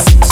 House.